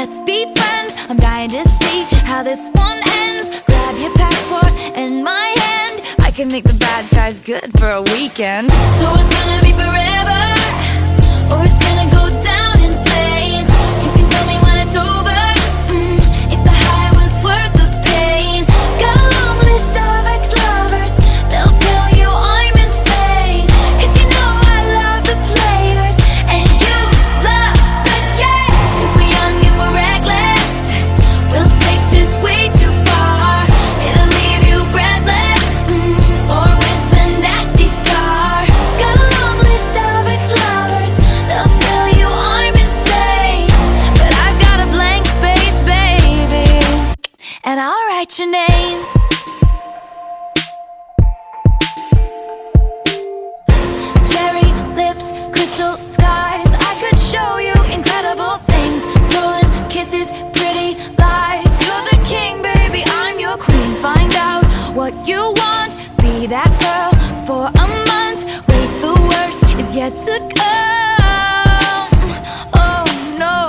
Let's be friends. I'm dying to see how this one ends. Grab your passport and my hand. I can make the bad guys good for a weekend. So it's gonna be forever, what you want. Be that girl for a month. Wait, the worst is yet to come. Oh no.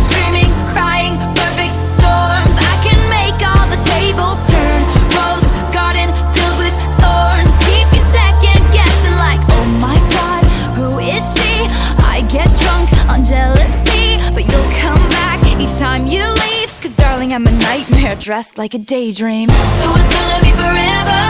Screaming, crying, perfect storms. I can make all the tables turn. Rose garden filled with thorns. Keep you second guessing, like, oh my god, who is she? I get drunk on jealousy, but you'll come back each time you Cause I'm a nightmare dressed like a daydream. So it's gonna be forever,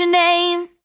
your name.